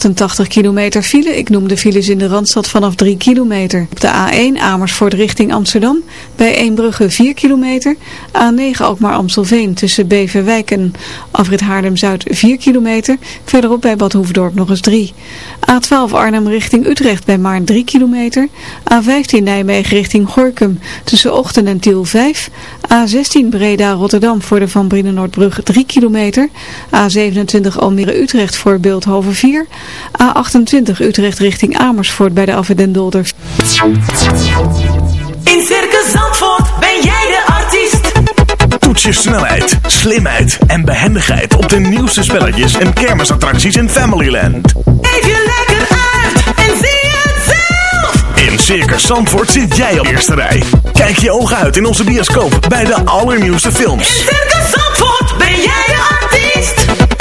88 kilometer file. Ik noem de files in de Randstad vanaf 3 kilometer. Op de A1 Amersfoort richting Amsterdam. Bij Eembrugge 4 kilometer. A9 Alkmaar Amstelveen tussen Beverwijk en Afrit Haarlem-Zuid 4 kilometer. Verderop bij Bad Hoefdorp nog eens 3. A12 Arnhem richting Utrecht bij Maarn 3 kilometer. A15 Nijmegen richting Gorkum tussen Ochten en Tiel 5. A16 Breda Rotterdam voor de Van Brienenoordbrug 3 kilometer. A27 Almere Utrecht voor Beeldhoven 4. A28 Utrecht richting Amersfoort bij de Dolder. In Circus Zandvoort ben jij de artiest. Toets je snelheid, slimheid en behendigheid op de nieuwste spelletjes en kermisattracties in Familyland. Leef je lekker uit en zie het zelf. In Circus Zandvoort zit jij op de eerste rij. Kijk je ogen uit in onze bioscoop bij de allernieuwste films. In Circus Zandvoort ben jij de artiest.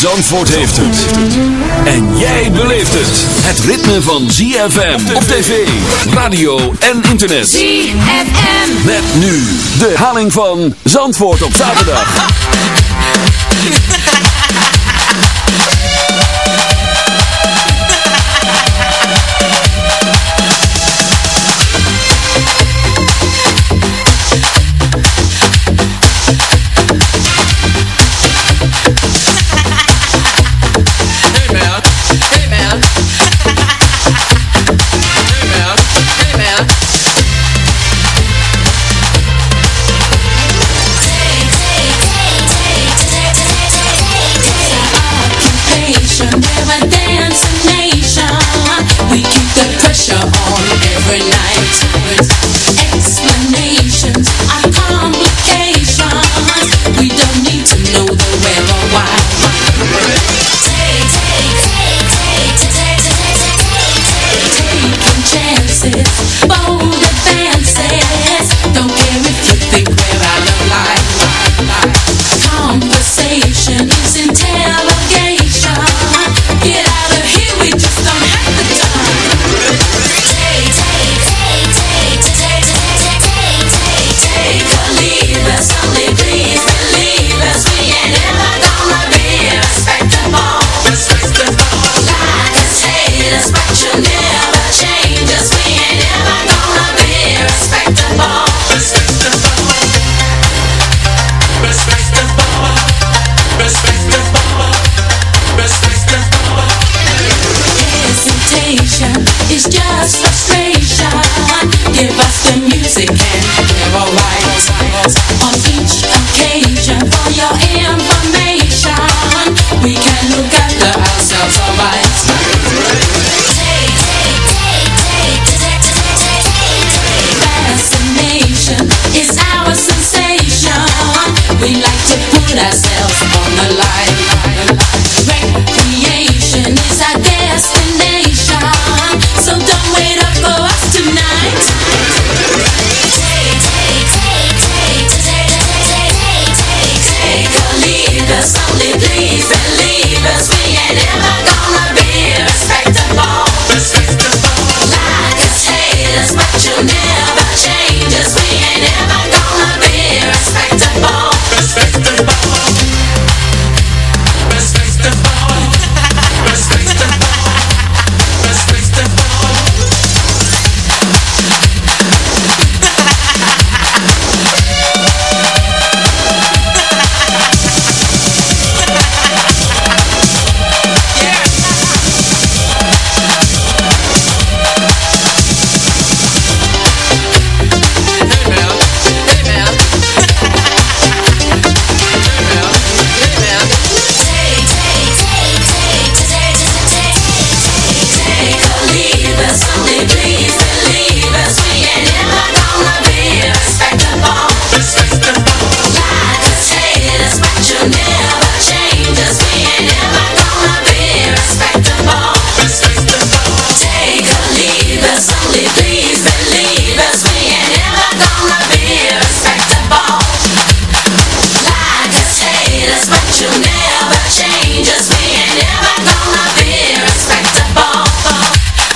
Zandvoort heeft het. En jij beleeft het. Het ritme van ZFM op tv, radio en internet. ZFM. Met nu de herhaling van Zandvoort op zaterdag. music and there are on each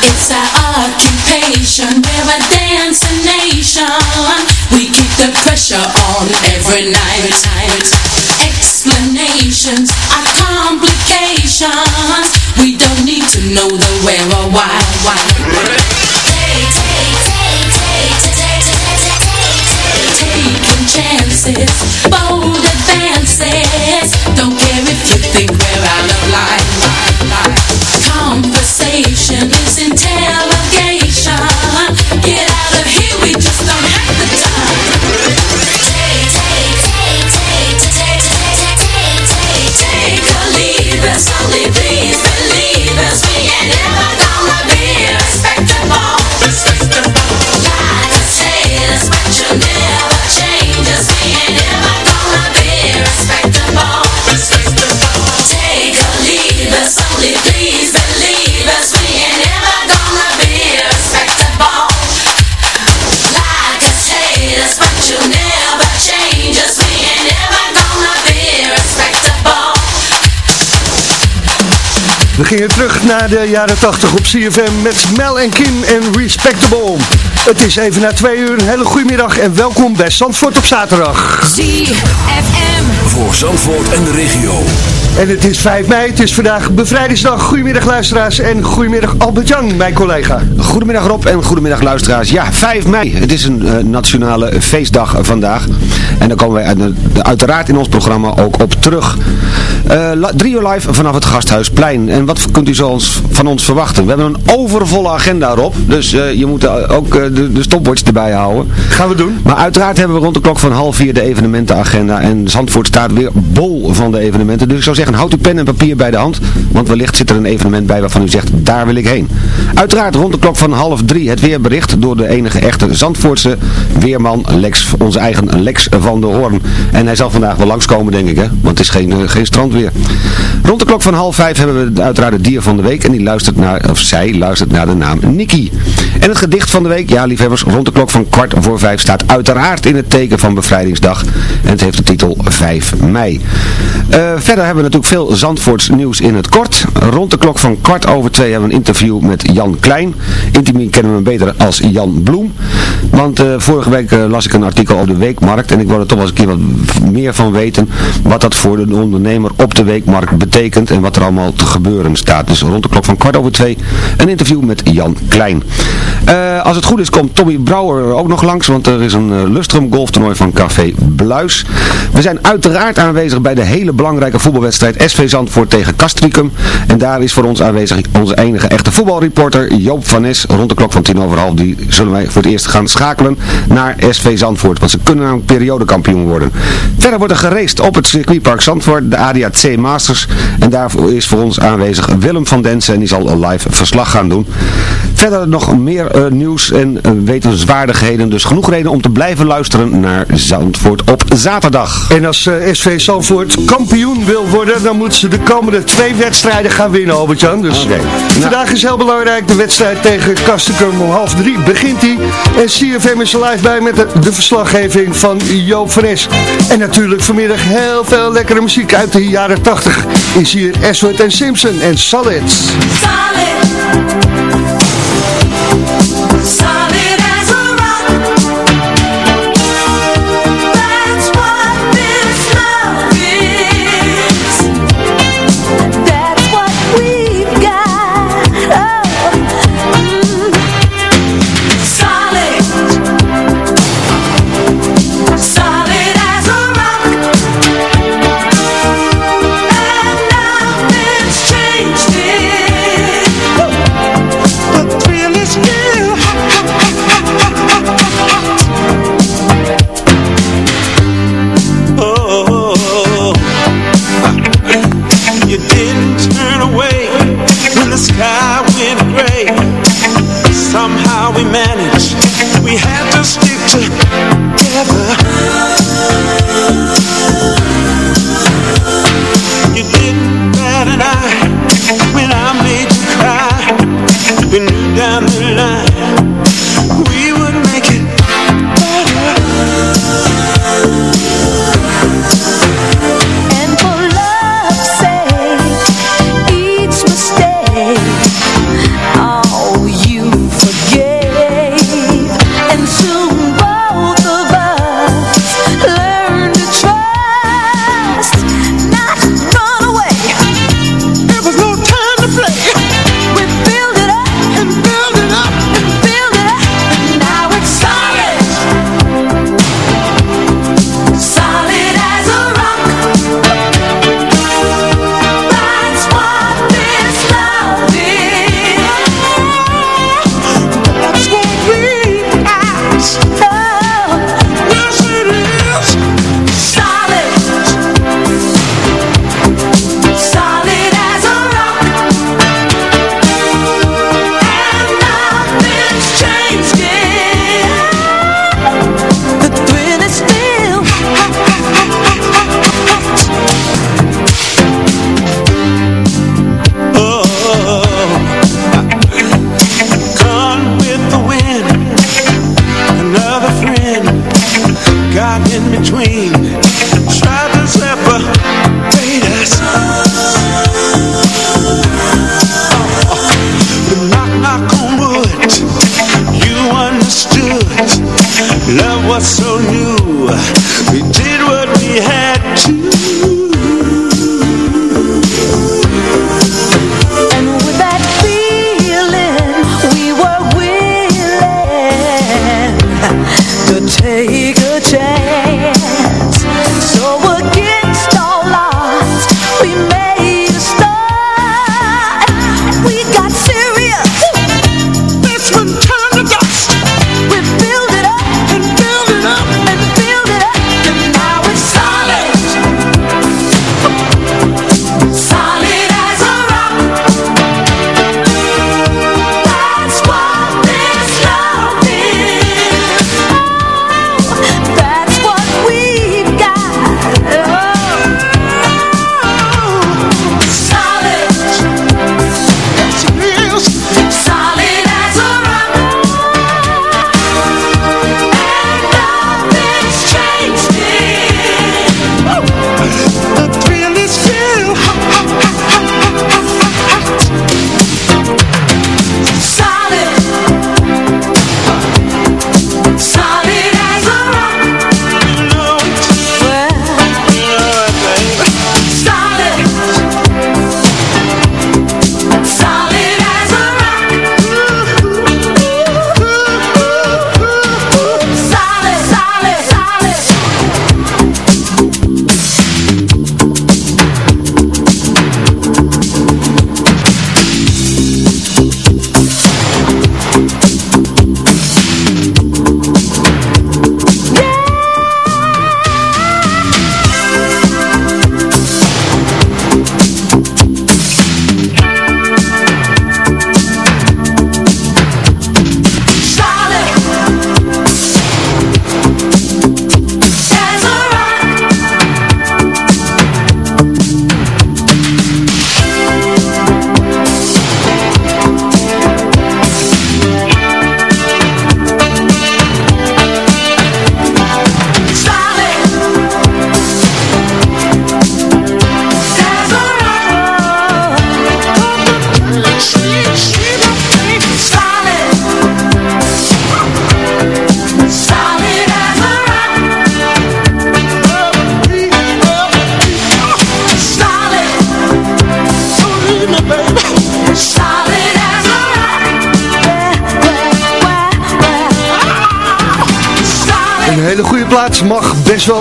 It's our occupation. We're a dancing nation. We keep the pressure on every night. Explanations are complications. We don't need to know the where or why. why. We gingen terug naar de jaren 80 op CFM met Mel en Kim en Respectable. Het is even na twee uur. Een hele goede middag en welkom bij Zandvoort op zaterdag. ZFM. Voor Zandvoort en de regio. En het is 5 mei, het is vandaag bevrijdingsdag. Goedemiddag luisteraars en goedemiddag Albert-Jan, mijn collega. Goedemiddag Rob en goedemiddag luisteraars. Ja, 5 mei. Het is een eh, nationale feestdag vandaag. En daar komen wij uit- uiteraard in ons programma ook op terug. Eh, drie uur live vanaf het Gasthuisplein. En wat kunt u zo ons, van ons verwachten? We hebben een overvolle agenda Rob. Dus eh, je moet eh, ook de, de stopwatch erbij houden. Gaan we doen. Maar uiteraard hebben we rond de klok van half vier de evenementenagenda. En Zandvoort staat weer bol van de evenementen. Dus ik zou zeggen, houd uw pen en papier bij de hand. Want wellicht zit er een evenement bij waarvan u zegt, daar wil ik heen. Uiteraard rond de klok van half drie het weerbericht door de enige echte Zandvoortse weerman Lex, onze eigen Lex van der Hoorn. En hij zal vandaag wel langskomen denk ik hè, want het is geen, geen Rond de klok van half vijf hebben we uiteraard het dier van de week. En die luistert naar, of zij luistert naar de naam Nikki. En het gedicht van de week, ja liefhebbers, rond de klok van kwart voor vijf staat uiteraard in het teken van bevrijdingsdag. En het heeft de titel 5 mei. Eh, verder hebben we natuurlijk veel Zandvoorts nieuws in het kort. Rond de klok van kwart over twee hebben we een interview met Jan Klein. Intimi kennen we hem beter als Jan Bloem. Want eh, vorige week eh, las ik een artikel op de Weekmarkt. En ik wilde er toch wel eens een keer wat meer van weten. Wat dat voor de ondernemer op de Weekmarkt betekent. En wat er allemaal te gebeuren staat. Dus rond de klok van kwart over twee een interview met Jan Klein. Eh, als het goed is komt Tommy Brouwer ook nog langs. Want er is een eh, Lustrum golftoernooi van Café Bluis. We zijn uiteraard aanwezig bij de hele belangrijke voetbalwedstrijd SV Zandvoort tegen Castricum. En daar is voor ons aanwezig onze enige echte voetbalreporter Joop van Nes. Rond de klok van tien over half die zullen wij voor het eerst gaan schakelen naar SV Zandvoort. Want ze kunnen namelijk periodekampioen worden. Verder wordt er geraced op het circuitpark Zandvoort, de ADAC Masters. En daarvoor is voor ons aanwezig Willem van Densen en die zal een live verslag gaan doen. Verder nog meer eh, nieuws en eh, wetenswaardigheden. Dus genoeg reden om te blijven luisteren naar Zandvoort op zaterdag. En als eh, SV Zandvoort kampioen wil worden, dan moeten ze de komende twee wedstrijden gaan winnen, Albert-Jan. Dus Oké. vandaag is heel belangrijk, de wedstrijd tegen Kastikum om half drie begint die. En CFM is er live bij met de, de verslaggeving van Joop van Es. En natuurlijk vanmiddag heel veel lekkere muziek uit de jaren 80. Is hier Ashford en Simpson en. Solid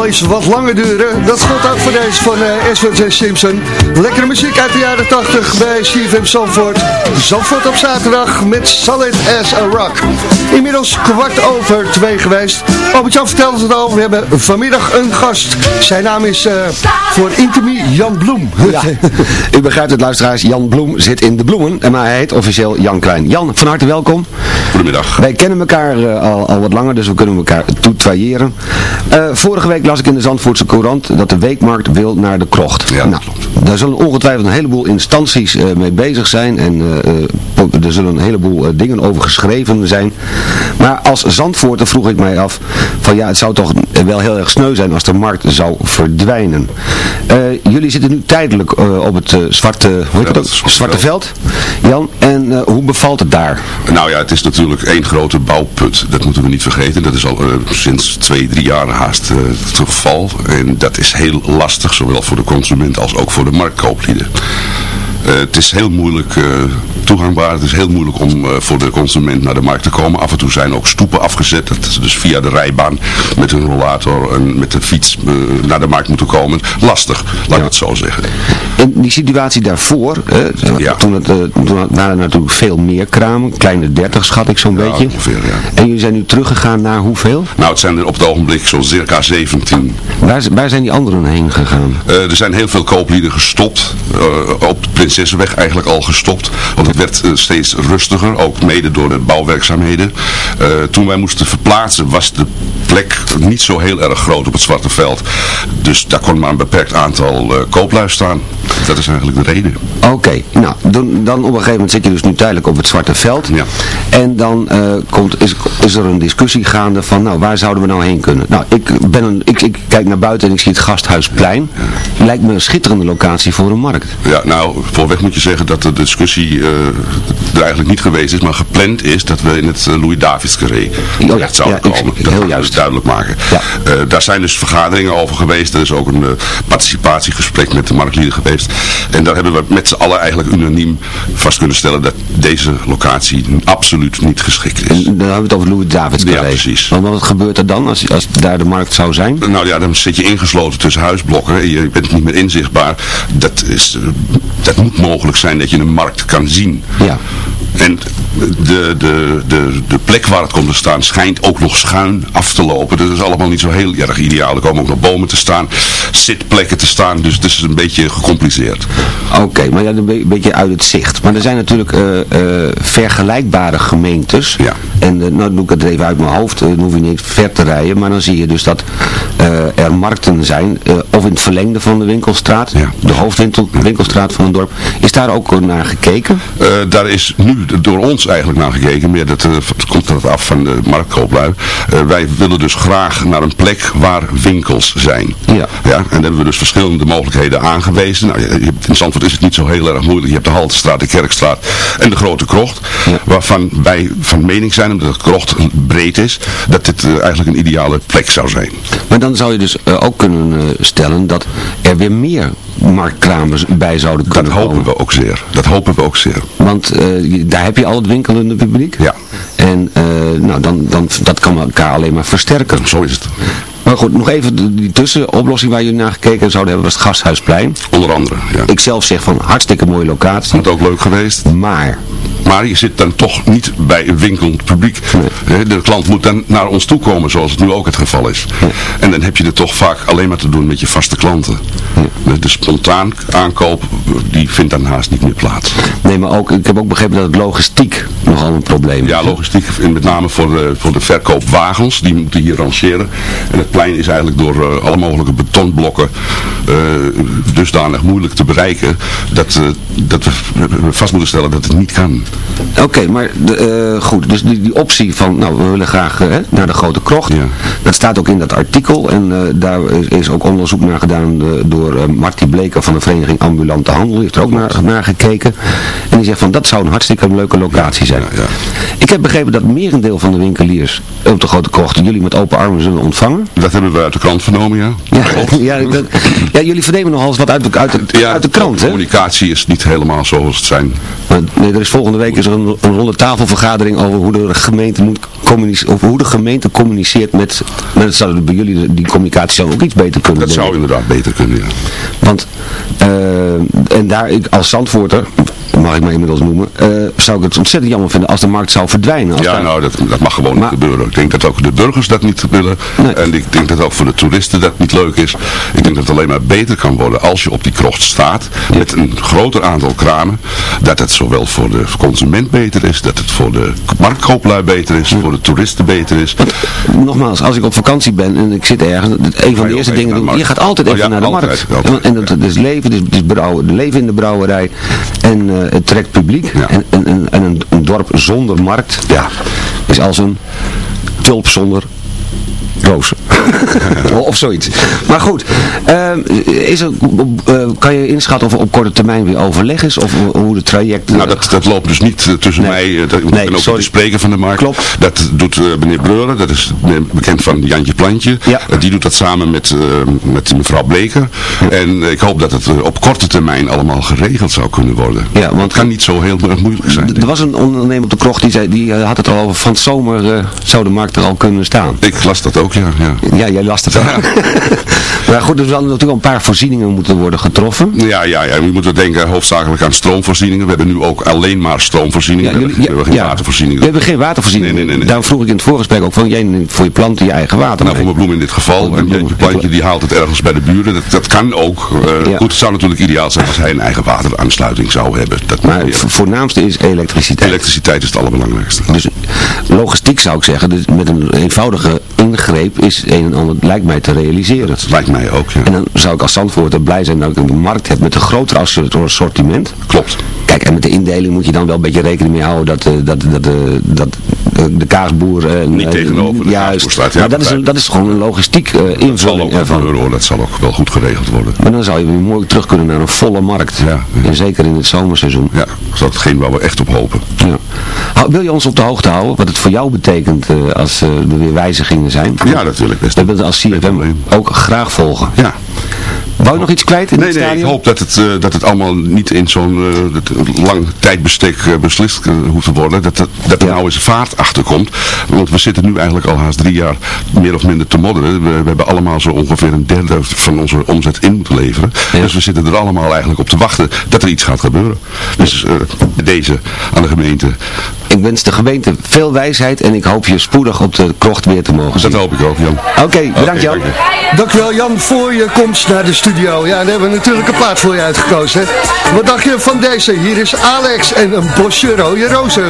eens wat langer duren. Dat geldt ook voor deze van uh, Edward en Simpson. Lekkere muziek uit de jaren 80 bij CFM Zandvoort. Zandvoort op zaterdag met Solid as a Rock. Inmiddels kwart over twee geweest. Albert-Jan vertelde het al, we hebben vanmiddag een gast. Zijn naam is eh, voor Intimi Jan Bloem. Ja, u begrijpt het luisteraars, Jan Bloem zit in de bloemen, en maar hij heet officieel Jan Klein. Jan, van harte welkom. Goedemiddag. Wij kennen elkaar eh, al, al wat langer, dus we kunnen elkaar toetrailleren. Eh vorige week las ik in de Zandvoortse Courant dat de weekmarkt wil naar de krocht. Ja, nou, daar zullen ongetwijfeld een heleboel instanties eh, mee bezig zijn en eh, eh, er zullen een heleboel dingen over geschreven zijn. Maar als Zandvoorter vroeg ik mij af van ja, het zou toch wel heel erg sneu zijn als de markt zou verdwijnen. Jullie zitten nu tijdelijk op het zwarte, hoe heet Ja, Zwarte zwarte veld. Jan, en hoe bevalt het daar? Nou ja, het is natuurlijk één grote bouwput. Dat moeten we niet vergeten. Dat is al sinds twee, drie jaar haast En dat is heel lastig, zowel voor de consument als ook voor de marktkooplieden. Eh, het is heel moeilijk eh, toegangbaar. Het is heel moeilijk om eh, voor de consument naar de markt te komen. Af en toe zijn ook stoepen afgezet. Dat ze dus via de rijbaan met hun rollator en met de fiets naar de markt moeten komen. Lastig, laat ik het zo zeggen. In die situatie daarvoor, toen, het, toen waren er natuurlijk veel meer kramen, kleine 30 schat ik zo'n beetje. ongeveer. En jullie zijn nu teruggegaan naar hoeveel? Nou, het zijn er op het ogenblik zo'n circa 17. Waar, waar zijn die anderen heen gegaan? Er zijn heel veel kooplieden gestopt. eh, op het principe Prinsessenweg eigenlijk al gestopt. Want het werd eh, steeds rustiger, ook mede door de bouwwerkzaamheden. Eh, toen wij moesten verplaatsen was de plek niet zo heel erg groot op het Zwarte Veld. Dus daar kon maar een beperkt aantal uh, kooplui staan. Dat is eigenlijk de reden. Oké, nou, dan, dan op een gegeven moment zit je dus nu tijdelijk op het Zwarte Veld. Ja. En dan eh, komt, is, is er een discussie gaande van, nou, waar zouden we nou heen kunnen? Nou, ik, ben een, ik, ik kijk naar buiten en ik zie het Gasthuisplein. Lijkt me een schitterende locatie voor een markt. Ja, nou, voorweg moet je zeggen dat de discussie uh, er eigenlijk niet geweest is, maar gepland is dat we in het uh, Louis Davids carré oh, ja, zouden ja, komen. Dat heel juist. duidelijk maken. Ja. Uh, daar zijn dus vergaderingen over geweest. Er is ook een participatiegesprek met de marktlieden geweest. En daar hebben we met z'n allen eigenlijk unaniem vast kunnen stellen dat deze locatie absoluut niet geschikt is. En dan hebben we het over Louis Davids Ja, carré. precies. Want wat gebeurt er dan als, als daar de markt zou zijn? Nou ja, dan zit je ingesloten tussen huisblokken. Je bent niet meer inzichtbaar. Dat, is, eh, dat mogelijk zijn dat je een markt kan zien. Ja. En de, de, de, de plek waar het komt te staan schijnt ook nog schuin af te lopen. Dat is allemaal niet zo heel erg ideaal. Er komen ook nog bomen te staan, zitplekken te staan. Dus het is een beetje gecompliceerd. Oké, maar ja, een be- beetje uit het zicht. Maar er zijn natuurlijk eh, eh, vergelijkbare gemeentes. Ja. En eh, nou doe ik het even uit mijn hoofd, dan hoef je niet ver te rijden. Maar dan zie je dus dat er markten zijn, of in het verlengde van de winkelstraat, Ja. de hoofdwinkelstraat van een dorp. Is daar ook naar gekeken? Daar is nu door ons eigenlijk naar gekeken. Dat, eh, het komt dat af van de marktkooplui. Eh, wij willen dus graag naar een plek waar winkels zijn. Ja. ja. En daar hebben we dus verschillende mogelijkheden aangewezen. Nou, in Zandvoort is het niet zo heel erg moeilijk. Je hebt de Haltestraat, de Kerkstraat en de Grote Krocht. Ja. Waarvan wij van mening zijn, omdat de krocht breed is, dat dit eh, eigenlijk een ideale plek zou zijn. Maar dan zou je dus eh, ook kunnen eh, stellen dat er weer meer marktkramen bij zouden Dat kunnen hopen komen. we ook zeer. Dat hopen we ook zeer. Want eh, je- daar heb je al het winkelende publiek. Ja. En eh, nou, dan, dan, dat kan elkaar alleen maar versterken. Zo is het. Maar goed, nog even die tussenoplossing waar jullie naar gekeken zouden hebben, was het Gasthuisplein. Onder andere. Ja. Ik zelf zeg van hartstikke mooie locatie. Had ook leuk geweest. Maar, Maar je zit dan toch niet bij een winkelend publiek. De klant moet dan naar ons toe komen, zoals het nu ook het geval is. En dan heb je het toch vaak alleen maar te doen met je vaste klanten. De, de spontaan aankoop, die vindt dan haast niet meer plaats. nee, maar ook, ik heb ook begrepen dat het logistiek nogal een probleem is. Ja, logistiek, met name voor de, voor de verkoopwagens, die moeten hier rangeren. En het plein is eigenlijk door eh, alle mogelijke betonblokken eh, dusdanig moeilijk te bereiken, dat, eh, dat we vast moeten stellen dat het niet kan. Oké, maar de, goed, dus die, die optie van, nou, we willen graag naar de Grote Krocht. Ja. Dat staat ook in dat artikel en daar is, ook onderzoek naar gedaan door Marty Bleker van de vereniging Ambulante Handel. Die heeft er ook naar, naar gekeken. En die zegt van, dat zou een hartstikke leuke locatie zijn. Ja, ja. Ik heb begrepen dat merendeel van de winkeliers op de Grote Krocht jullie met open armen zullen ontvangen. Dat hebben we uit de krant vernomen, ja. Ja, ja, dat- ja jullie vernemen nogal eens wat uit de, uit de, Ja, uit de krant, hè? communicatie is niet helemaal zoals het zijn. Maar, nee, er is volgende week is er een, een ronde tafelvergadering over hoe de gemeente moet communiceren, over hoe de gemeente communiceert met, met het zouden bij jullie die communicatie zou ook iets beter kunnen Dat zou inderdaad beter kunnen, ja. Want, eh, en daar, ik als Zandvoorter, mag ik maar inmiddels noemen, eh, zou ik het ontzettend jammer vinden als de markt zou verdwijnen. Als Ja, daar- nou, dat, dat mag gewoon Maar- niet gebeuren. Ik denk dat ook de burgers dat niet willen. Nee. En denk dat ook voor de toeristen dat niet leuk is. Ik denk dat het alleen maar beter kan worden als je op die krocht staat. Met een groter aantal kramen. Dat het zowel voor de consument beter is. Dat het voor de marktkooplui beter is. Voor de toeristen beter is. Nogmaals, als ik op vakantie ben en ik zit ergens, een van de eerste dingen doen, je gaat altijd Oh even ja, naar de altijd, markt. altijd. En dat, is leven, het is, brouwen, leven in de brouwerij en eh, het trekt publiek. Ja. En, en, en, en een, een dorp zonder markt, ja, is als een tulp zonder rozen. of zoiets. Maar goed, ehm, is er, eh, kan je inschatten of er op korte termijn weer overleg is? Of hoe de traject... Nou, dat, dat loopt dus niet eh, tussen Nee. mij, eh, dat, ik Nee, ben ook sorry. de spreker van de markt. Klopt. Dat doet meneer Breuren, dat is bekend van Jantje Plantje. Ja. Die doet dat samen met, met mevrouw Bleker. En ik hoop dat het op korte termijn allemaal geregeld zou kunnen worden. Ja, want- het kan niet zo heel erg moeilijk zijn. Er was een ondernemer op de krocht die, zei, die had het al over van zomer eh, zou de markt er al kunnen staan. Ik las dat ook, ja. Ja, Ja, jij last het ook. maar goed, er zullen natuurlijk al een paar voorzieningen moeten worden getroffen. ja, ja, ja. je moet wel denken hoofdzakelijk aan stroomvoorzieningen. We hebben nu ook alleen maar stroomvoorzieningen. Ja, we, hebben, we hebben geen watervoorzieningen. We hebben geen watervoorziening. Nee, nee, nee, nee. Daarom vroeg ik in het voorgesprek ook van, jij voor je planten je eigen water Nou, voor mijn bloem in dit geval. En je, plantje die haalt het ergens bij de buren. Dat, dat kan ook. Eh. Goed, het zou natuurlijk ideaal zijn als hij een eigen wateraansluiting zou hebben. Dat Maar het voornaamste is elektriciteit. Elektriciteit is het allerbelangrijkste. Dus logistiek zou ik zeggen, dus met een eenvoudige ingreep is een en ander, lijkt mij te realiseren. Dat lijkt mij ook, ja. En dan zou ik als Zandvoorter blij zijn dat ik een markt heb met een groter assort- assortiment. Klopt. Kijk, en met de indeling moet je dan wel een beetje rekening mee houden dat, eh, dat, dat, eh, dat eh, de kaasboer... eh, Niet tegenover de juist, kaasboer staat, ja, maar dat is, dat is gewoon een logistiek eh, Dat zal invulling ook. Dat zal ook wel goed geregeld worden. Maar dan zou je weer mooi terug kunnen naar een volle markt. Ja. En zeker in het zomerseizoen. Ja, dat is hetgeen waar we echt op hopen. Ja. Wil je ons op de hoogte houden wat het voor jou betekent als er weer wijzigingen zijn? Ja, natuurlijk. Best. We willen het als CFM ook graag volgen. Ja. Wou je nog iets kwijt in Nee, het nee, ik hoop dat het, eh, dat het allemaal niet in zo'n eh, lang tijdbestek eh, beslist hoeft te worden. Dat, dat, dat er Ja. nou eens vaart achter komt. Want we zitten nu eigenlijk al haast drie jaar meer of minder te modderen. We, we hebben allemaal zo ongeveer een derde van onze omzet in moeten leveren. Ja. Dus we zitten er allemaal eigenlijk op te wachten dat er iets gaat gebeuren. Dus eh, deze aan de gemeente, Ik wens de gemeente veel wijsheid en ik hoop je spoedig op de krocht weer te mogen zien. dat hoop ik ook Jan. Oké, bedankt Oké, Jan. dank je. Dankjewel Jan voor je komst naar de studio. Ja, daar hebben we natuurlijk een plaat voor je uitgekozen. Hè? Wat dacht je van deze? Hier is Alex en een bosje rode rozen.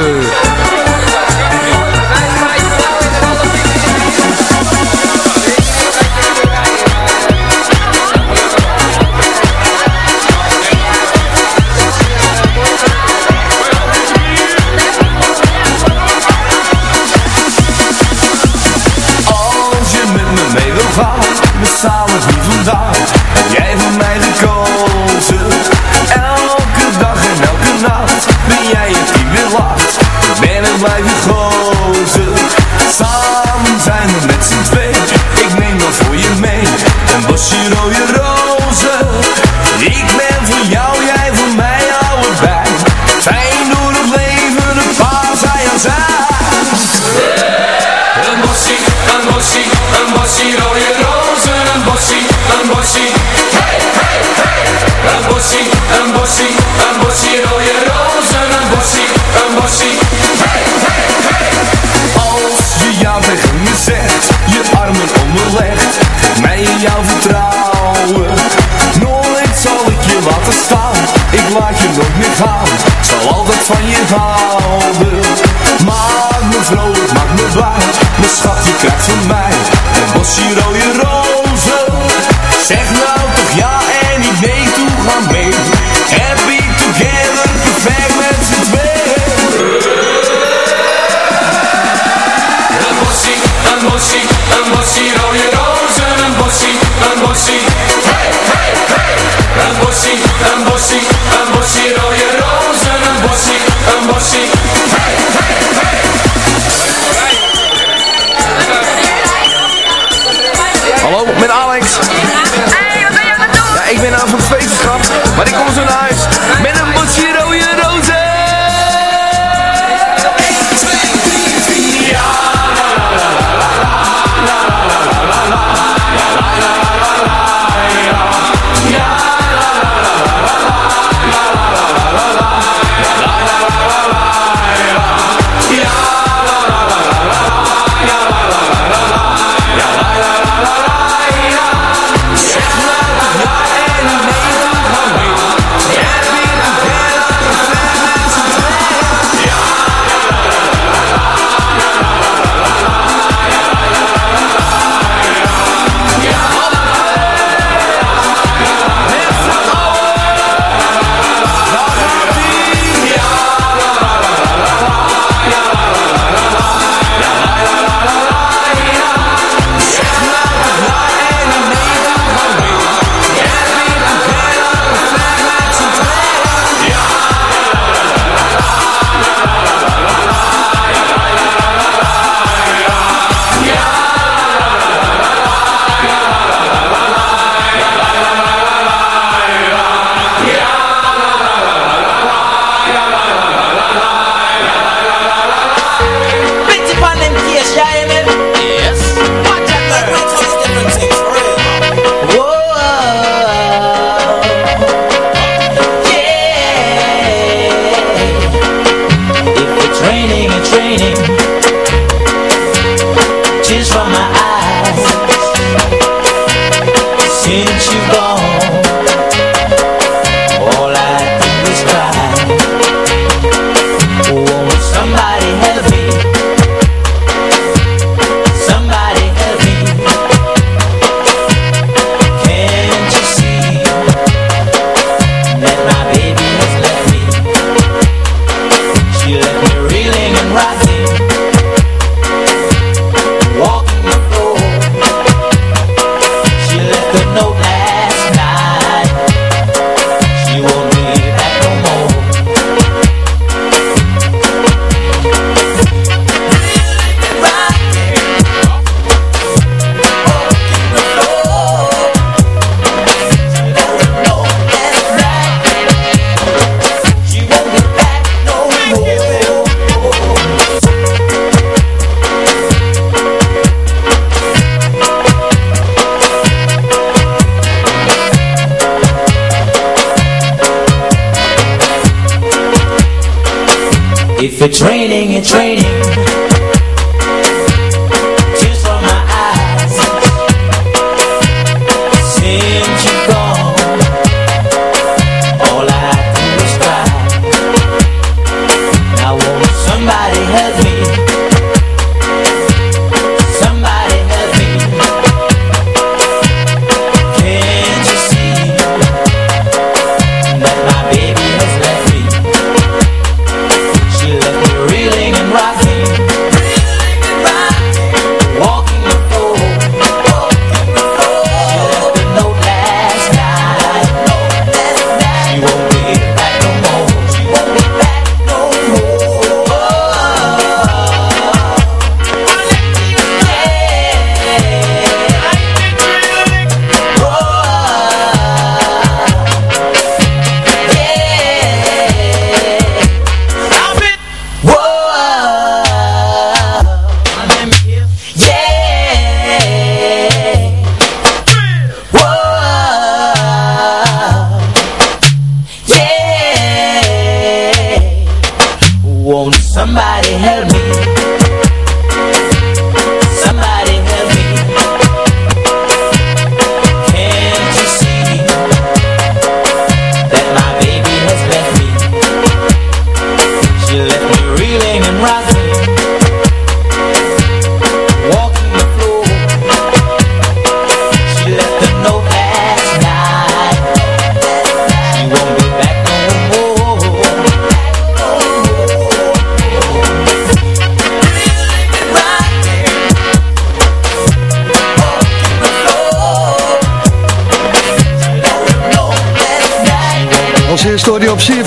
Schat je krijgt van mij, een bosje rode rozen. Zeg nou toch ja en niet nee, toe gaan mee. Happy together, perfect met z'n tweeën. Een bossie, een bossie, een bossie rode rozen, een bossie, een bossie, hey, hey, hey. Een bossie, een bossie,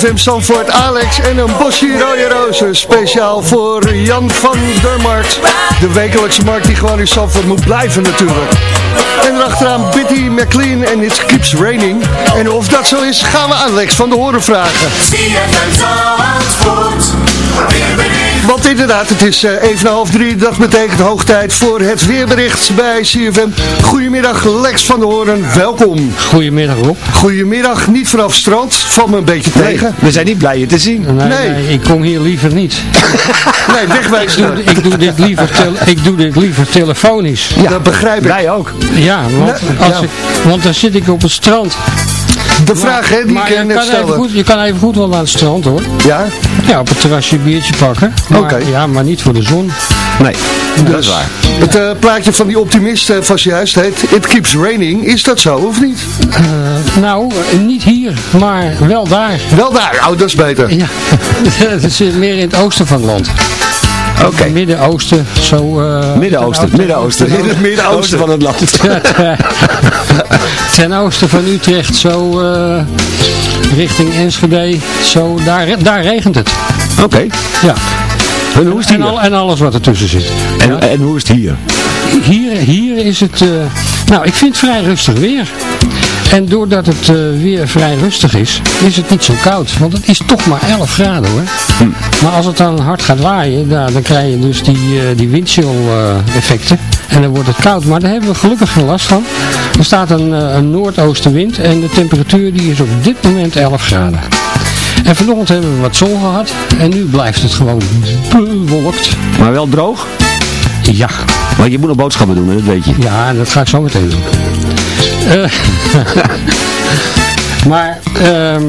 CFM Zandvoort Alex en een bosje rode rozen. Speciaal voor Jan van der Markt. De wekelijkse markt die gewoon in Zandvoort moet blijven natuurlijk. En erachteraan Bitty McLean en It Keeps Raining. En of dat zo is, gaan we aan Lex van de Horen vragen. Want inderdaad, het is eh, even half drie. Dat betekent hoog tijd voor het weerbericht bij CFM. Goedemiddag Lex van der Hoorn, welkom. Goedemiddag Rob. Goedemiddag, niet vanaf strand, valt me een beetje tegen. we zijn niet blij je te zien. Nee, Nee. nee, ik kom hier liever niet. Nee, wegwijzen. Ik doe, ik doe, dit, liever ik doe dit liever telefonisch. Ja, dat begrijp ik. Wij ook. Ja, want, als ja. Ik, want dan zit ik op het strand. De vraag hè, die ik je eh, net kan, even stelde. goed, je kan even goed wel naar het strand hoor. Ja? Ja, op het terrasje een biertje pakken. Oké. Ja, maar niet voor de zon. Nee, dat Dus is waar. Het eh, plaatje van die optimist eh, van juist heet It Keeps Raining. Is dat zo of niet? Nou, niet hier, maar wel daar. Wel daar, oh dat is beter. Ja, het zit meer in het oosten van het land. Oké. Midden-oosten, zo... eh, Midden-Oosten, ten Midden-Oosten. In het Midden-Oosten. Oosten van het land. ten oosten van Utrecht, zo eh, richting Enschede, zo, daar, daar regent het. Oké. Ja. En hoe is het En, al, hier? en alles wat ertussen zit. En, en hoe is het hier? Hier, hier is het, eh, nou ik vind het vrij rustig weer. En doordat het eh, weer vrij rustig is, is het niet zo koud. Want het is toch maar 11 graden hoor. Maar als het dan hard gaat waaien, nou, dan krijg je dus die, eh, die windchill eh, effecten. En dan wordt het koud. Maar daar hebben we gelukkig geen last van. Er staat een, een noordoostenwind en de temperatuur die is op dit moment 11 graden. En vanochtend hebben we wat zon gehad. En nu blijft het gewoon bewolkt. Maar wel droog? Ja. Want je moet nog boodschappen doen, hè, dat weet je. Ja, dat ga ik zo meteen doen. Eh, maar ehm,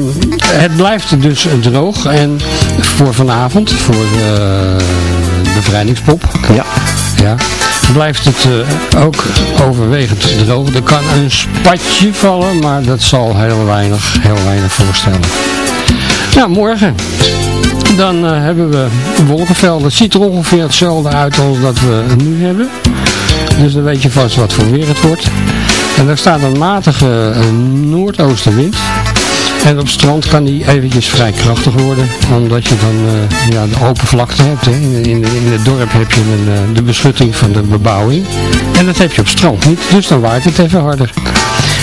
het blijft dus droog. En voor vanavond, voor de bevrijdingspop. Ja. Ja. Blijft het eh, ook overwegend droog. Er kan een spatje vallen, maar dat zal heel weinig, heel weinig voorstellen. Nou, morgen. Dan eh, hebben we wolkenvelden. Het ziet er ongeveer hetzelfde uit als dat we nu hebben. Dus dan weet je vast wat voor weer het wordt. En er staat een matige eh, noordoostenwind. En op strand kan die eventjes vrij krachtig worden, omdat je dan eh, ja, de open vlakte hebt. Hè. In, in, het dorp heb je een, eh, de beschutting van de bebouwing. En dat heb je op strand niet, dus dan waait het even harder.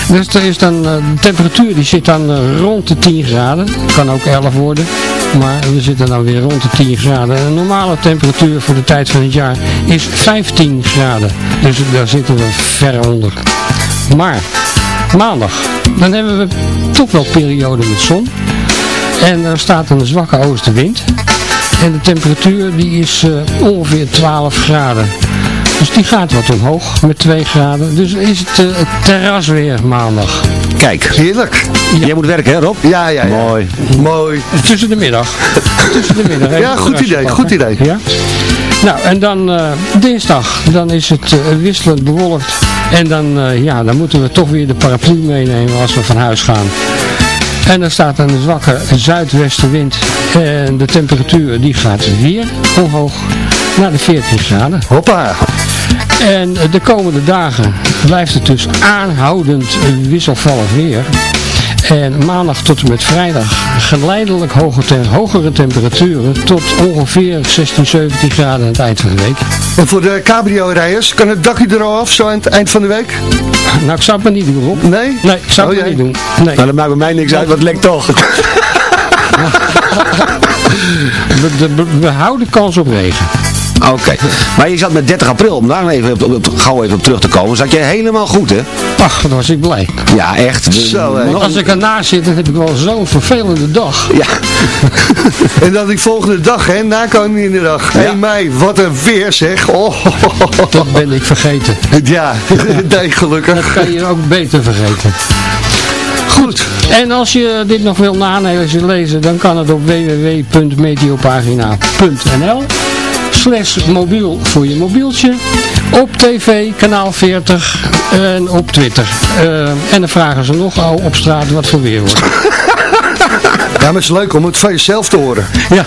Dus er is dan, de temperatuur die zit dan rond de 10 graden. Kan ook 11 worden. Maar we zitten dan weer rond de 10 graden. En een normale temperatuur voor de tijd van het jaar is 15 graden. Dus daar zitten we ver onder. Maar maandag, dan hebben we toch wel periode met zon. En er staat een zwakke oostenwind. En de temperatuur die is eh, ongeveer 12 graden. Dus die gaat wat omhoog met 2 graden. Dus is het, eh, het terras weer maandag. Kijk. Heerlijk. Jij moet werken hè Rob? Ja, ja, ja. Mooi. Mooi. Tussen de middag. Tussen de middag. Ja, goed idee, pakken. goed idee. Ja? Nou, en dan eh, dinsdag, dan is het eh, wisselend bewolkt. En dan, eh, ja, dan moeten we toch weer de paraplu meenemen als we van huis gaan. En er staat een zwakke zuidwestenwind. En de temperatuur die gaat weer omhoog naar de 14 graden. Hoppa. En de komende dagen blijft het dus aanhoudend wisselvallig weer. En maandag tot en met vrijdag geleidelijk hoge te- hogere temperaturen tot ongeveer 16, 17 graden aan het eind van de week. En voor de cabrio-rijders, kan het dakje er al af zo aan het eind van de week? Nou, ik zou het maar niet doen, Rob. Nee? Nee, ik zou Oh, het niet doen. Nee. Nou, dat maakt bij mij niks uit, want het lekt toch. We houden kans op regen. Oké. Maar je zat met 30 april, om daar even op, op- gauw even op terug te komen, zat je helemaal goed hè? Ach, dan was ik blij. Ja, echt. Zo, hè. Want als ik ernaast zit, dan heb ik wel zo'n vervelende dag. Ja. En dan die volgende dag, hè, na Koninginnedag. 1 mei, wat een weer zeg. Oh, Dat ben ik vergeten. ja, nee, gelukkig. Dat kan je ook beter vergeten. Goed. En als je dit nog wil nalezen, lezen, dan kan het op www.meteopagina.nl slash mobiel voor je mobieltje. Op tv, kanaal 40 en op Twitter. Eh, en dan vragen ze nogal op straat wat voor weer wordt. Ja, maar het is leuk om het van jezelf te horen. Ja.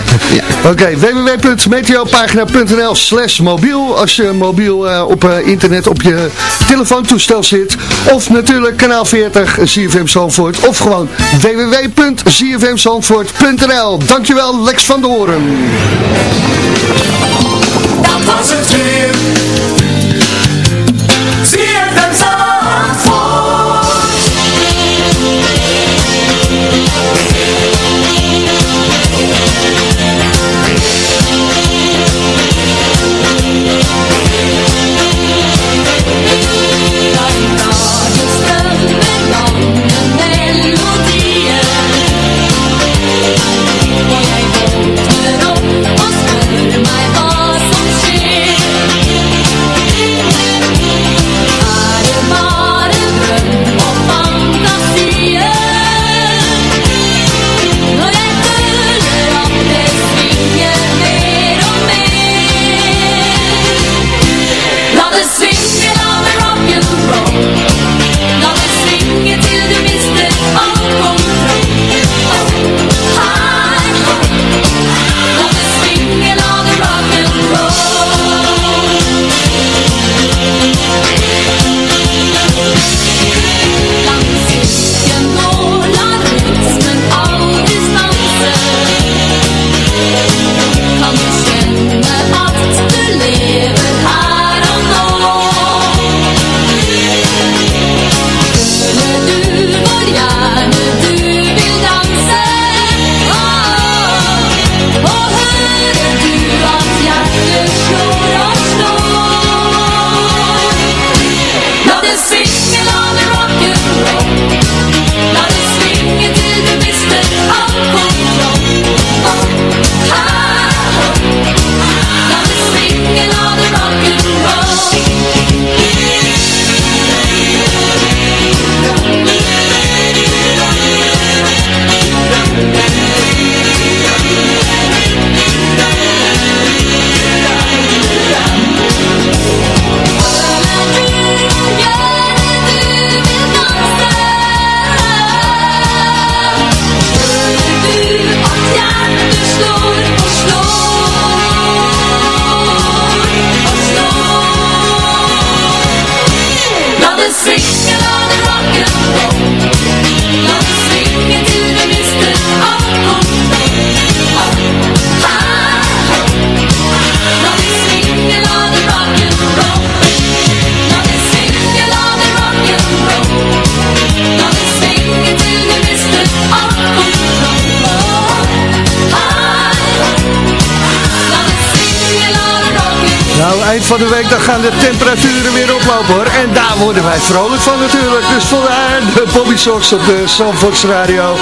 Oké, www.meteopagina.nl slash mobiel. Als je mobiel eh, op eh, internet op je telefoontoestel zit. Of natuurlijk kanaal 40 CFM Zandvoort. Of gewoon www.cfmzandvoort.nl Dankjewel Lex van Doren. Dat was het weer. Van de week dan gaan de temperaturen weer oplopen hoor. En daar worden wij vrolijk van natuurlijk. Dus vandaar de Bobby Sox op de Zandvoorts Radio.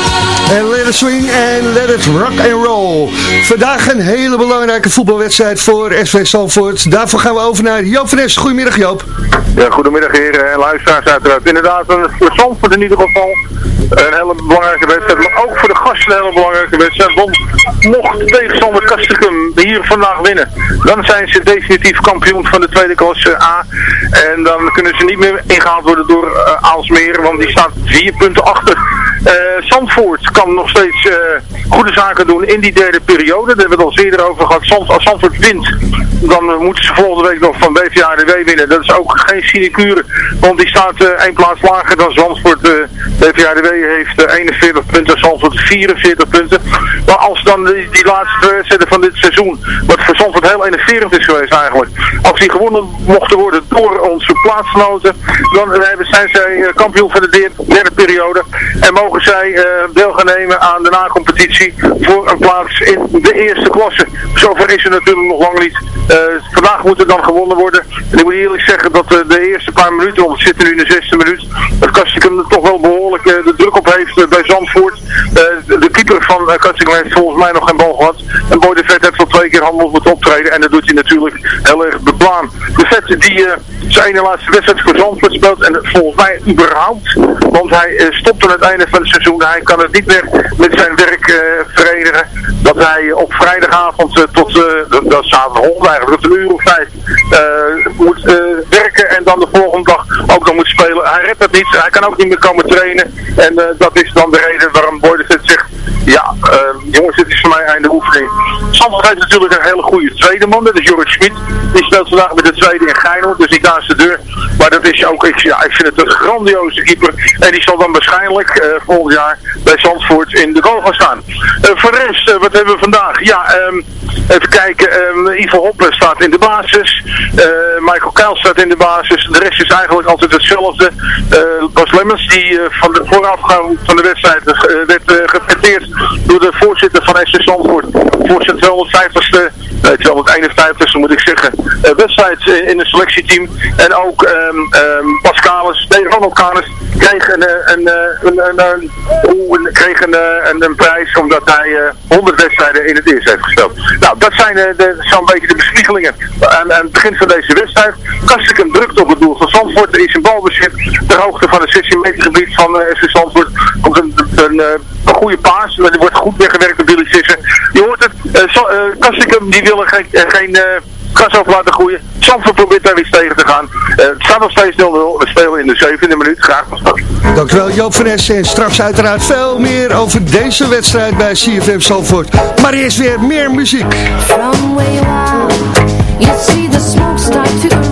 It swing en let it rock and roll. Vandaag een hele belangrijke voetbalwedstrijd voor SV Zandvoort. Daarvoor gaan we over naar Joop van. Goedemiddag Joop. Ja, goedemiddag heren en luisteraars uiteraard. Inderdaad, voor Zandvoort in ieder geval een hele belangrijke wedstrijd. Maar ook voor de gasten een hele belangrijke wedstrijd. Want mocht tegenstander Kastikum hier vandaag winnen, dan zijn ze definitief kampioen van de tweede klasse A. En dan kunnen ze niet meer ingehaald worden door uh, Aalsmeer, want die staat vier punten achter. Uh, Zandvoort kan nog steeds uh, goede zaken doen in die derde periode. Daar hebben we het al eerder over gehad. Als Zandvoort wint, dan uh, moeten ze volgende week nog van BVADW winnen. Dat is ook geen sinecure, want die staat één plaats lager dan Zandvoort. BVADW heeft 41 punten, Zandvoort 44 punten. Maar als dan die, laatste wedstrijden van dit seizoen, wat voor Zandvoort heel enerverend is geweest eigenlijk, als die gewonnen mochten worden door onze plaatsgenoten, dan zijn zij kampioen van de derde, derde periode en mogen zij uh, deel gaan nemen aan de na-competitie voor een plaats in de eerste klasse. Zover is er natuurlijk nog lang niet. Uh, vandaag moet er dan gewonnen worden. En ik moet eerlijk zeggen dat uh, de eerste paar minuten, want we zitten nu in de zesde minuut, dat Kastikum er toch wel behoorlijk de druk op heeft bij Zandvoort. de keeper van uh, heeft volgens mij nog geen bal gehad. En Boy de Vet heeft al twee keer handel moeten optreden en dat doet hij natuurlijk heel erg beplaan. De Vet die zijn ene laatste wedstrijd voor Zandvoort speelt en volgens mij überhaupt, want hij stopt aan het einde van seizoen. Hij kan het niet meer met zijn werk uh, verenigen. Dat hij op vrijdagavond uh, tot, uh, dat is zaterdag eigenlijk, tot een uur of vijf moet werken en dan de volgende dag ook nog moet spelen. Hij redt het niet, hij kan ook niet meer komen trainen. En dat is dan de reden waarom Boy zegt, ja, jongens, dit is voor mij einde oefening. Zandvoort heeft natuurlijk een hele goede tweede man, dat is Joris Schmid. Die speelt vandaag met de tweede in Geinoord, dus niet naast de deur. Maar dat is ook, ik, ja, ik vind het een grandioze keeper. En die zal dan waarschijnlijk uh, volgend jaar bij Zandvoort in de goal gaan staan. Uh, voor de rest, uh, wat hebben we vandaag? Ja, um, even kijken. Um, Ivo Hoppe staat in de basis. Michael Kuil staat in de basis. De rest is eigenlijk altijd hetzelfde. Bas Lemmens, die van de voorafgang van de wedstrijd werd gepeteerd door de voorzitter van SC Zandvoort voor zijn 250ste, nee, 251ste moet ik zeggen, wedstrijd in het selectieteam. En ook um, um, Pascalis, nee, Ronald kreeg een, een, een, kreeg een, een, een prijs omdat hij uh, 100 wedstrijden in het eerste heeft gespeeld. Nou, dat zijn de, zo'n beetje de bespiegelingen aan, het begin van deze wedstrijd. Kastikum drukt op het doel van Zandvoort. Er is een balbezit ter hoogte van het 16 meter gebied van FC Zandvoort. Komt een, een, een goede paas. Er wordt goed weggewerkt door Billy Sissen. Je hoort het. Uh, Kastikum die willen geen... geen gas over laten groeien. Zandvoort probeert daar weer tegen te gaan. Uh, het staat nog steeds 0-0. We spelen in de zevende minuut. Graag van start. Dankjewel Joop van Essen. En straks uiteraard veel meer over deze wedstrijd bij CFM Zandvoort. Maar eerst weer meer muziek. From where you are, you see the smoke start to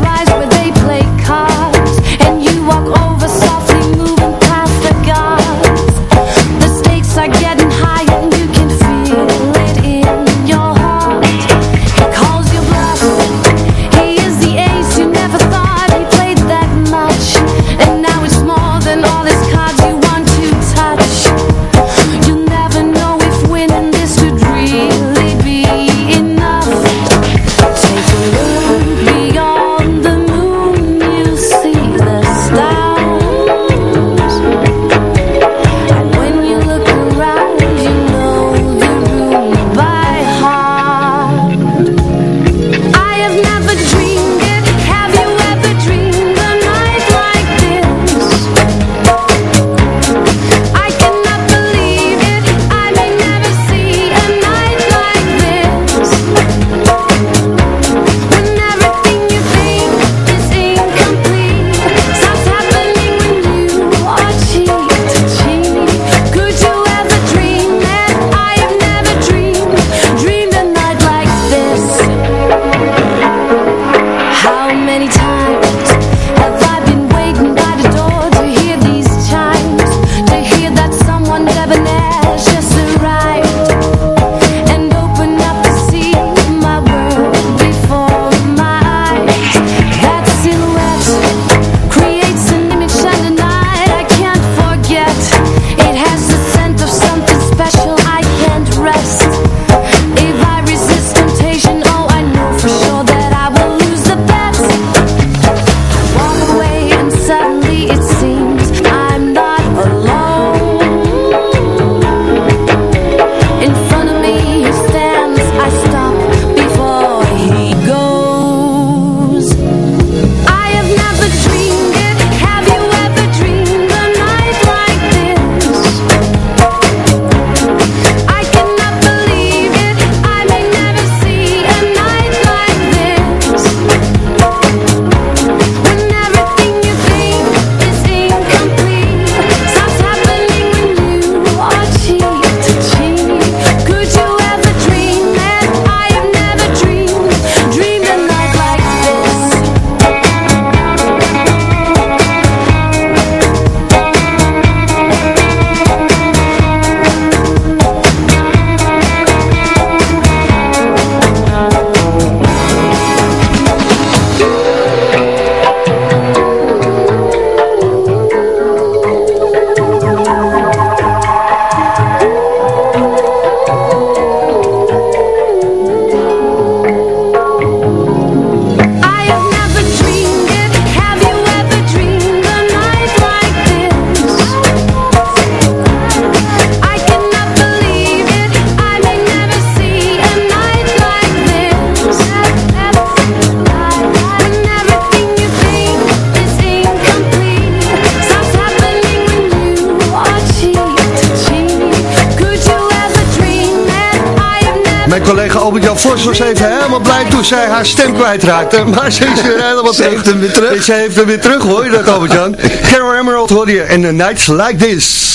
was even helemaal blij toen zij haar stem kwijtraakte. Maar ze is weer helemaal Ze terug. heeft hem weer terug. Ze heeft hem weer terug, hoor je dat Albert-Jan? Carol Emerald hoor je en The Nights Like This.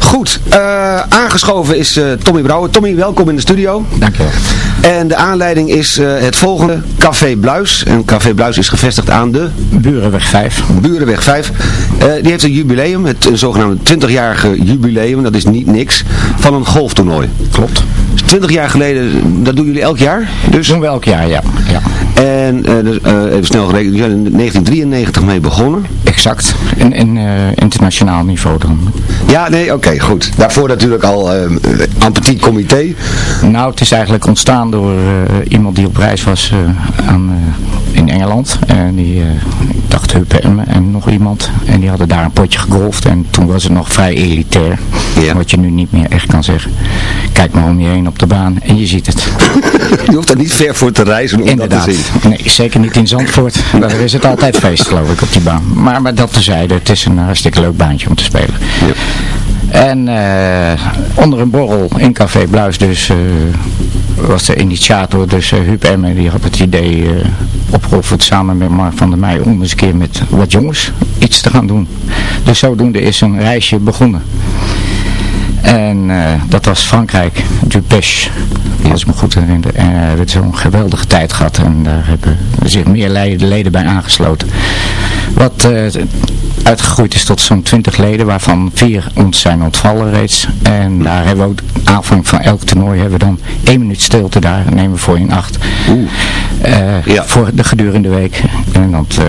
Goed, eh, aangeschoven is eh, Tommy Brouwer. Tommy, welkom in de studio. Dankjewel. En de aanleiding is eh, het volgende, Café Bluis. En Café Bluis is gevestigd aan de... Burenweg 5. Burenweg 5. Eh, die heeft een jubileum, het een zogenaamde 20-jarige jubileum, dat is niet niks, van een golftoernooi. Klopt. 20 jaar geleden, dat doen jullie elk jaar? Dus? Doen we elk jaar, ja. ja. En eh, dus, eh, even snel gerekend, jullie zijn in 1993 mee begonnen. Exact. In, in eh, internationaal niveau dan. Ja, nee, oké, goed. Daarvoor natuurlijk al uh, een petit comité. Nou, het is eigenlijk ontstaan door iemand die op reis was aan, in Engeland. En die, dacht Huppe en, en nog iemand. En die hadden daar een potje gegolfd. En toen was het nog vrij elitair. Ja. Wat je nu niet meer echt kan zeggen. Kijk maar om je heen op de baan en je ziet het. je hoeft er niet ver voor te reizen om Inderdaad. dat te zien. Nee, zeker niet in Zandvoort. Daar is het altijd feest geloof ik op die baan. Maar, maar dat tezijde, het is een hartstikke leuk baantje om te spelen. Ja. En uh, onder een borrel in Café Bluis dus uh, was de initiator, dus uh, Huub Emmer, die had het idee opgeofferd samen met Mark van der Meij om eens een keer met wat jongens iets te gaan doen. Dus zodoende is een reisje begonnen. En dat was Frankrijk, Dupêche, als ik me goed herinner. En we hebben zo'n geweldige tijd gehad en daar hebben zich meer leden bij aangesloten. Wat uitgegroeid is tot zo'n 20 leden, waarvan vier ons zijn ontvallen reeds. En daar hebben we ook aanvang van elk toernooi hebben we dan één minuut stilte daar, nemen we voor in acht. Uh, ja. Voor de gedurende week. En dat, uh,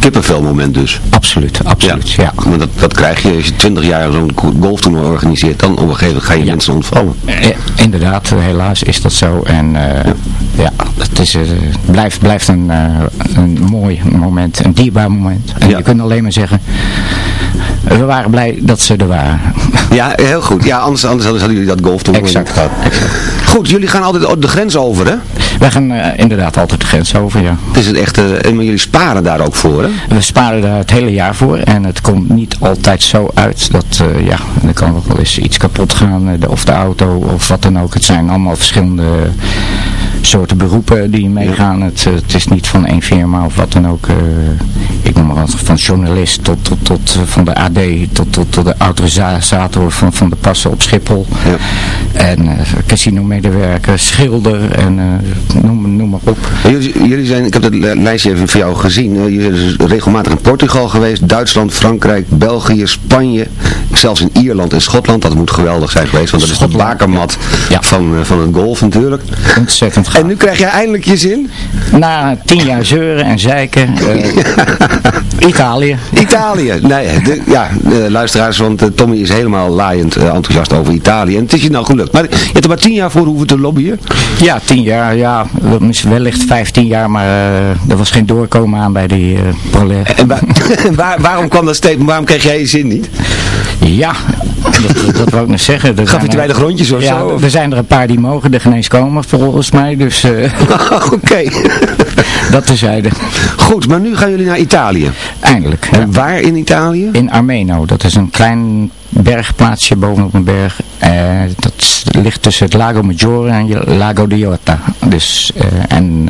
Kippenvel moment dus. Absoluut, absoluut, ja. ja. Maar dat, dat krijg je als je 20 jaar zo'n golftoernooi organiseert, dan op een gegeven moment ga je ja. mensen ontvallen. Uh, inderdaad, helaas is dat zo. En ja. ja, het is, blijft, blijft een, een mooi moment, een dierbaar moment. En je kunt alleen maar zeggen, we waren blij dat ze er waren. Ja, heel goed. Ja, anders, anders hadden jullie dat golf doen. Exact. exact. Goed, jullie gaan altijd de grens over, hè? Wij gaan inderdaad altijd de grens over, ja. Het is het echt, uh, maar jullie sparen daar ook voor, hè? We sparen daar het hele jaar voor en het komt niet altijd zo uit dat, uh, ja, er kan ook wel eens iets kapot gaan, of de auto of wat dan ook. Het zijn allemaal verschillende soorten beroepen die meegaan. Ja. Het, het is niet van één firma of wat dan ook. ik noem maar wat, van journalist tot, tot, tot van de AD tot, tot, tot de autorisator van, van de passen op Schiphol. Ja. En uh, casino-medewerker, schilder en uh, noem, noem maar op. Jullie, jullie zijn, ik heb het lijstje even voor jou gezien. Jullie zijn dus regelmatig in Portugal geweest, Duitsland, Frankrijk, België, Spanje, zelfs in Ierland en Schotland. Dat moet geweldig zijn geweest, want dat Schotland, is de bakermat ja. van, van het golf natuurlijk. Ontzettend. En nu krijg jij eindelijk je zin? Na tien jaar zeuren en zeiken, Italië. Italië, nee, de, ja, de luisteraars, want uh, Tommy is helemaal laaiend uh, enthousiast over Italië. En het is je nou gelukt. Maar je hebt er maar tien jaar voor hoeven te lobbyen? Ja, tien jaar, ja. Wellicht vijftien jaar, maar uh, er was geen doorkomen aan bij die problemen. En waar, waar, waarom kwam dat steeds, waarom kreeg jij je zin niet? Ja, dat, dat wou ik nog zeggen. Er Gaf je te weinig rondjes of ja, zo? Er zijn er een paar die mogen er geen eens komen, volgens mij. Dus, Oké. Okay. dat tezijde. Goed, maar nu gaan jullie naar Italië. Eindelijk. En ja. waar in Italië? In Armeno. Dat is een klein bergplaatsje bovenop een berg. Uh, dat ligt tussen het Lago Maggiore en Lago di Jota. Dus, uh, en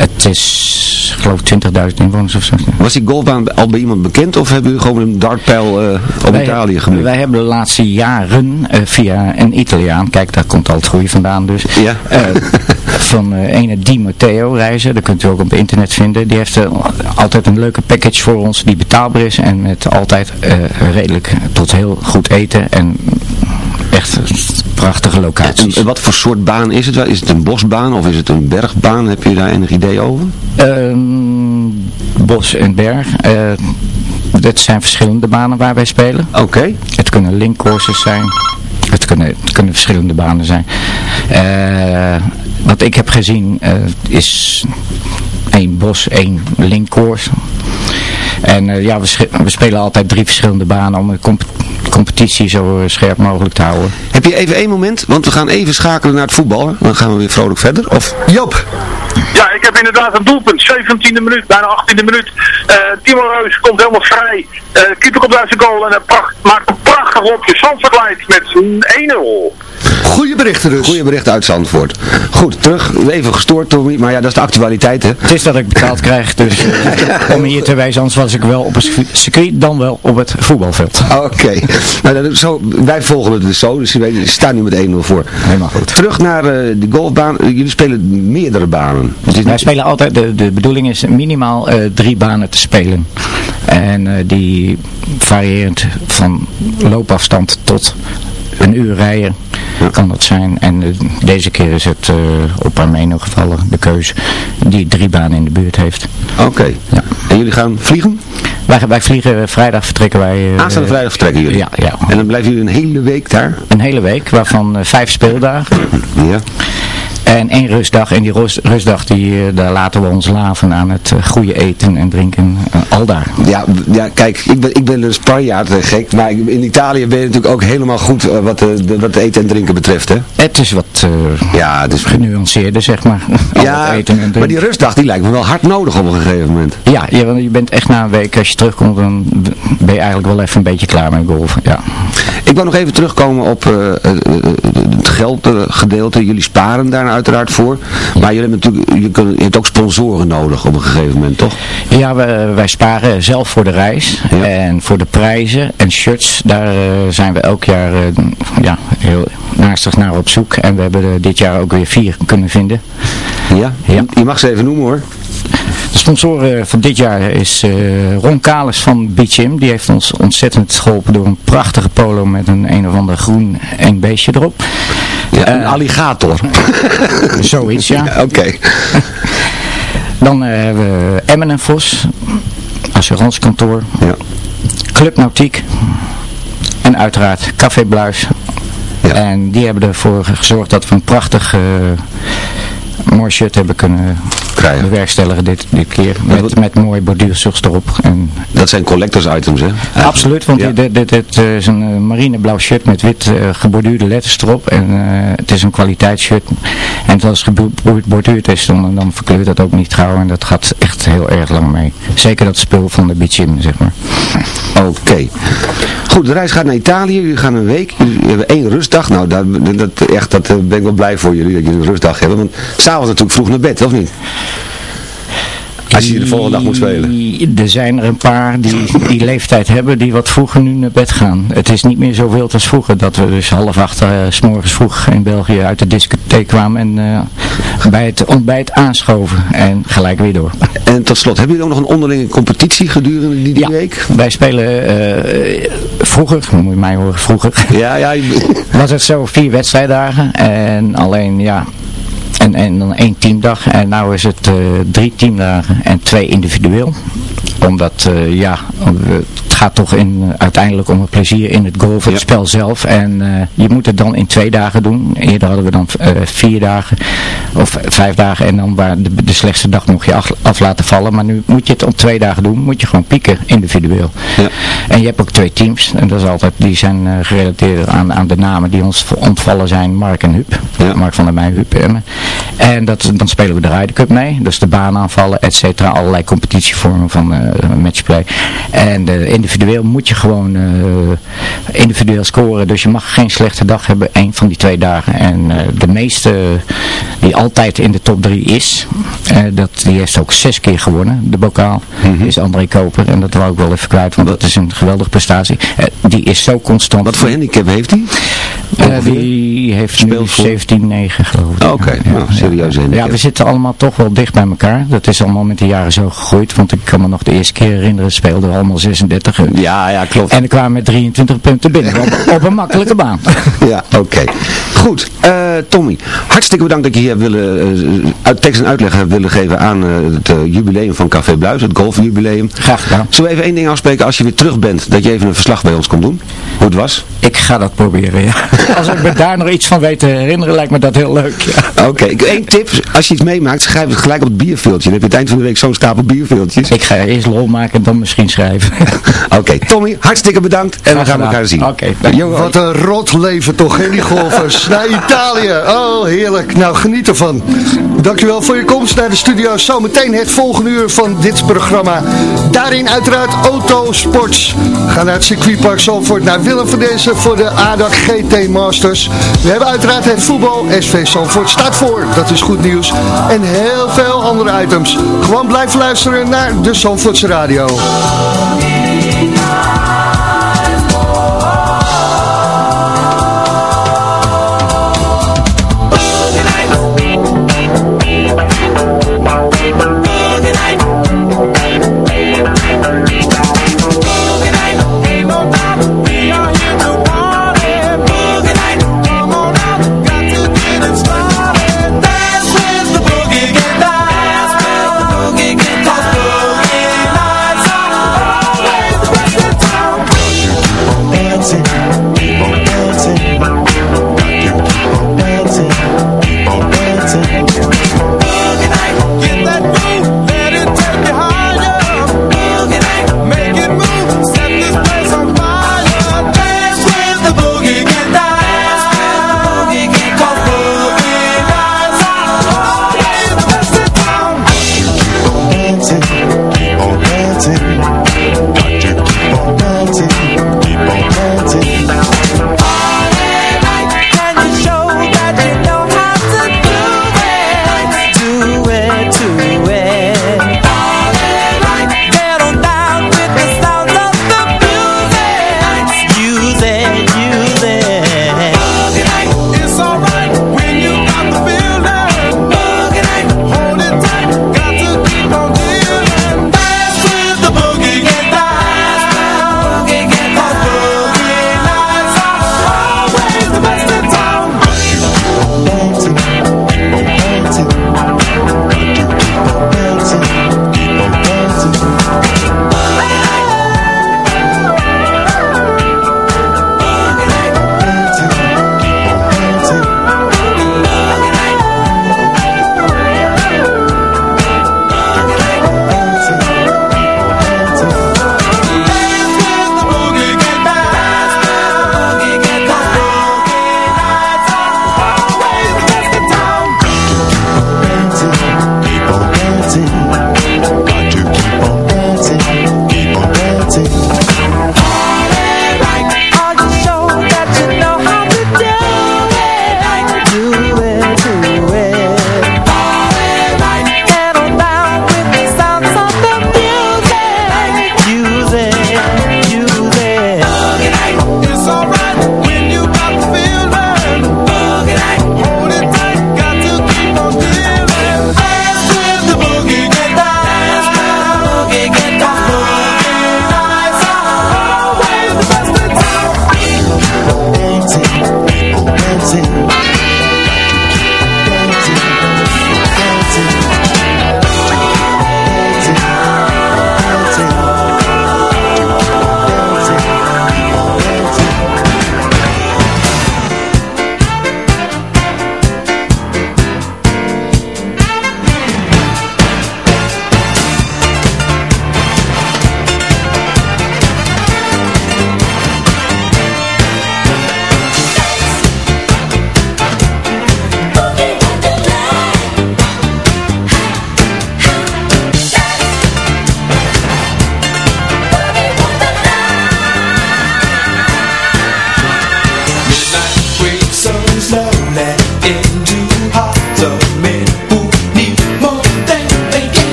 het is geloof ik 20.000 inwoners of zo. Was die golfbaan al bij iemand bekend of hebben jullie gewoon een dartpijl op wij, Italië gemaakt? Wij hebben de laatste jaren via een Italiaan, kijk daar komt al het goede vandaan dus. Ja. van ene Di Matteo reizen, dat kunt u ook op internet vinden. Die heeft altijd een leuke package voor ons die betaalbaar is en met altijd redelijk tot heel goed eten en echt prachtige locaties. En wat voor soort baan is het? Is het een bosbaan of is het een bergbaan? Heb je daar enig idee over? Um, bos en berg. Uh, dit zijn verschillende banen waar wij spelen. Oké. Okay. Het kunnen linkcourses zijn. Het kunnen, kunnen verschillende banen zijn. Uh, wat ik heb gezien uh, is één bos, één linkcourse. En uh, ja, we, we, spelen altijd drie verschillende banen om de comp competitie zo scherp mogelijk te houden. Heb je even één moment? Want we gaan even schakelen naar het voetbal. Dan gaan we weer vrolijk verder. Of Joop? Ja, ik heb inderdaad een doelpunt. 17e minuut, bijna 18e minuut. Uh, Timo Reus komt helemaal vrij. Uh, keeper komt uit zijn goal en pracht, maakt een prachtig opje. Zandvoort leidt met 1-0. Goeie berichten dus. Goeie berichten uit Zandvoort. Goed, terug. Even gestoord, Tommy. Maar ja, dat is de actualiteit, hè? Het is dat ik betaald krijg, dus om hier te wijzen, anders was ik wel op een circuit, dan wel op het voetbalveld. Oké. Nou, dat- zo, wij volgen het dus zo, dus je weet, je staat nu met 1-0 voor. Helemaal goed. Terug naar eh, de golfbaan. Eh, Jullie spelen meerdere banen. Is Wij spelen altijd, de, de bedoeling is minimaal eh, drie banen te spelen. En eh, die variërend van loopafstand tot een uur rijden kan dat zijn. En eh, deze keer is het eh, op Armeno gevallen, de keuze, die drie banen in de buurt heeft. Oké. En jullie gaan vliegen? Wij, wij vliegen, eh, vrijdag vertrekken wij... Aanstaande vrijdag vertrekken jullie? Ja, ja. En dan blijven jullie een hele week daar? Een hele week, waarvan vijf speeldagen. Ja. En één rustdag. En die rust- rustdag, die, eh, daar laten we ons laven aan het eh, goede eten en drinken. eh, al daar. Ja, ja, kijk, ik ben, ik ben een Spanjaard, gek, maar in Italië ben je natuurlijk ook helemaal goed wat, de, wat eten en drinken betreft, hè? Het is wat ja, het is genuanceerder, zeg maar. Ja, eten maar die rustdag, die lijkt me wel hard nodig op een gegeven moment. Ja, je, want je bent echt na een week, als je terugkomt, dan ben je eigenlijk wel even een beetje klaar met golfen. Ja. Ik wil nog even terugkomen op het geldgedeelte. Jullie sparen daar uiteraard voor. Maar jullie hebben natuurlijk, je, kunt, je hebt ook sponsoren nodig op een gegeven moment, toch? Ja, we- wij sparen zelf voor de reis en voor de prijzen en shirts. Daar eh, zijn we elk jaar eh, ja, heel naastig naar op zoek. En we hebben er dit jaar ook weer vier kunnen vinden. Ja? Ja. Je mag ze even noemen hoor. De sponsor eh, van dit jaar is eh, Ron Kalis van Beach Gym. Die heeft ons ontzettend geholpen door een prachtige polo met een een of ander groen eng beestje erop. Ja, een Eh, alligator. Zoiets, ja. Oké. Dan eh, hebben we Emmen en Vos, assurancekantoor, Ja. Club Nautiek en uiteraard Café Bluis. En die hebben ervoor gezorgd dat we een prachtig eh, mooi shirt hebben kunnen Krijgen. bewerkstelligen dit, dit keer. Met, met mooie borduursels erop. En, Dat zijn collectors items, hè? absoluut, want Ja. dit, dit, dit is een eh, marineblauw shirt met wit eh, geborduurde letters erop. En eh, het is een kwaliteitsshirt. En als het geborduurd is, dan, dan verkleurt dat ook niet gauw. En dat gaat echt heel erg lang mee. Zeker dat spul van de Beach Gym, zeg maar. Oké. Goed, de reis gaat naar Italië. Jullie gaan een week. Jullie hebben één rustdag. Nou, dat, dat, echt, dat eh, ben ik wel blij voor jullie, dat jullie een rustdag hebben. Want s'avonds natuurlijk vroeg naar bed, of niet? Als je de volgende dag moet spelen. Er zijn er een paar die die leeftijd hebben die wat vroeger nu naar bed gaan. Het is niet meer zo wild als vroeger dat we dus half acht eh, s morgens vroeg in België uit de discotheek kwamen en eh, bij het ontbijt aanschoven en gelijk weer door. En tot slot, hebben jullie ook nog een onderlinge competitie gedurende die, die week? Wij spelen eh, vroeger, moet je mij horen, vroeger. Ja, ja. Was het zo vier wedstrijddagen en alleen ja, en, en dan één teamdag. En nu is het eh, drie teamdagen en twee individueel. Omdat, eh, ja, het gaat toch in, eh, uiteindelijk om het plezier in het golf, het spel zelf. En eh, je moet het dan in twee dagen doen. Eerder hadden we dan eh, vier dagen of vijf dagen. En dan waar de, de slechtste dag mocht je af, af laten vallen. Maar nu moet je het op twee dagen doen. Moet je gewoon pieken individueel. En je hebt ook twee teams. En dat is altijd, die zijn gerelateerd aan, aan de namen die ons ontvallen zijn. Mark en Huub. Mark van der Meij, Huub Emmen. En dat, dan spelen we de Ryder Cup mee. Dus de baan aanvallen, et cetera. Allerlei competitievormen van eh, matchplay. En eh, individueel moet je gewoon eh, individueel scoren. Dus je mag geen slechte dag hebben. één van die twee dagen. En eh, de meeste die altijd in de top drie is. eh, dat, die heeft ook zes keer gewonnen. De bokaal. Is André Koper. En dat wou ik wel even kwijt. Want dat is een geweldige prestatie. Die is zo constant. Wat voor handicap heeft hij? Die heeft nu 17-9 geloof ik. Oké, nou, serieus handicap. Ja, we zitten allemaal toch wel dicht bij elkaar. Dat is allemaal met de jaren zo gegroeid. Want ik kan me nog de eerste keer herinneren, speelden we allemaal 36. Ja, ja, klopt. En kwamen met 23 punten binnen. op, op een makkelijke baan. Ja, oké. Goed, eh, Tommy, hartstikke bedankt dat je hier willen, eh, uit tekst en uitleg hebt willen geven aan eh, het eh, jubileum van Café Bluis, het golfjubileum. Graag gedaan. Zullen we even één ding afspreken als je weer terug bent, dat je even een verslag bij ons komt doen? Hoe het was? Ik ga dat proberen, ja. Als ik me daar nog iets van weet te herinneren, lijkt me dat heel leuk. Ja. Oké, Eén tip, als je iets meemaakt, schrijf het gelijk op het bierveeltje. Dan heb je het eind van de week zo'n stapel bierveeltjes. Ik ga eerst lol maken en dan misschien schrijven. Oké, Tommy, hartstikke bedankt en we gaan gedaan. elkaar zien. Oké, Wat een rot leven toch, hè, die golfers. Naar Italië. Je. Oh, heerlijk. Nou, geniet ervan. Dankjewel voor je komst naar de studio. Zometeen het volgende uur van dit programma. Daarin uiteraard Autosports. Ga naar het circuitpark Zalvoort, naar Willem van Dezen voor de ADAC GT Masters. We hebben uiteraard het voetbal. SV Zalvoort staat voor. Dat is goed nieuws. En heel veel andere items. Gewoon blijven luisteren naar de Zalvoortse Radio.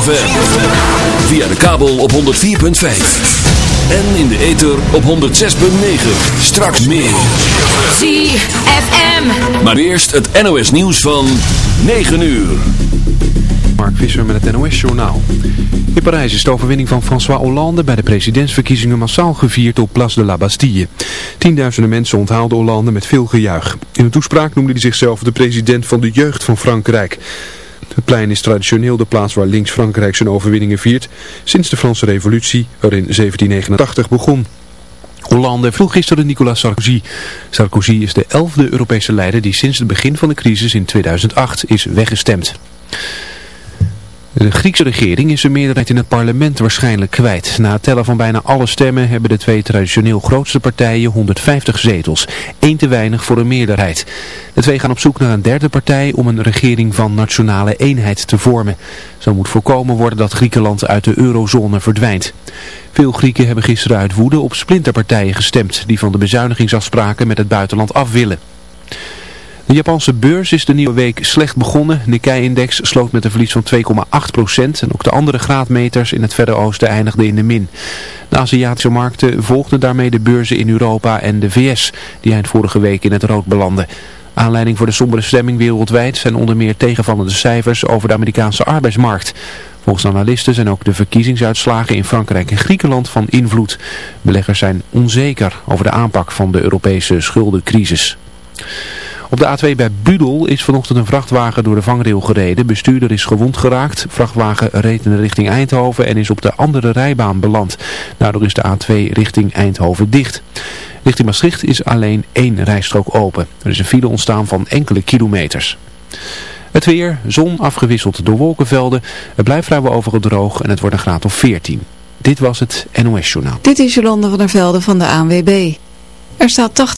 ZFM. Via de kabel op 104.5. En in de ether op 106.9. Straks meer. ZFM. Maar eerst het NOS nieuws van 9 uur. Mark Visser met het NOS Journaal. In Parijs is de overwinning van François Hollande bij de presidentsverkiezingen massaal gevierd op Place de la Bastille. Tienduizenden mensen onthaalden Hollande met veel gejuich. In een toespraak noemde hij zichzelf de president van de jeugd van Frankrijk. Het plein is traditioneel de plaats waar links Frankrijk zijn overwinningen viert, sinds de Franse revolutie er in 1789 begon. Hollande vroeg gisteren Nicolas Sarkozy. Sarkozy is de elfde Europese leider die sinds het begin van de crisis in 2008 is weggestemd. De Griekse regering is een meerderheid in het parlement waarschijnlijk kwijt. Na het tellen van bijna alle stemmen hebben de twee traditioneel grootste partijen 150 zetels. Eén te weinig voor een meerderheid. De twee gaan op zoek naar een derde partij om een regering van nationale eenheid te vormen. Zo moet voorkomen worden dat Griekenland uit de eurozone verdwijnt. Veel Grieken hebben gisteren uit woede op splinterpartijen gestemd die van de bezuinigingsafspraken met het buitenland af willen. De Japanse beurs is de nieuwe week slecht begonnen. Nikkei-index sloot met een verlies van 2,8% en ook de andere graadmeters in het Verre Oosten eindigden in de min. De Aziatische markten volgden daarmee de beurzen in Europa en de VS, die eind vorige week in het rood belanden. Aanleiding voor de sombere stemming wereldwijd zijn onder meer tegenvallende cijfers over de Amerikaanse arbeidsmarkt. Volgens analisten zijn ook de verkiezingsuitslagen in Frankrijk en Griekenland van invloed. Beleggers zijn onzeker over de aanpak van de Europese schuldencrisis. Op de A2 bij Budel is vanochtend een vrachtwagen door de vangrail gereden. Bestuurder is gewond geraakt. Vrachtwagen reed in de richting Eindhoven en is op de andere rijbaan beland. Daardoor is de A2 richting Eindhoven dicht. Richting Maastricht is alleen één rijstrook open. Er is een file ontstaan van enkele kilometers. Het weer, zon afgewisseld door wolkenvelden. Het blijft vrijwel overal droog en het wordt een graad of 14. Dit was het NOS Journaal. Dit is Jolande van der Velde van de ANWB. Er staat 80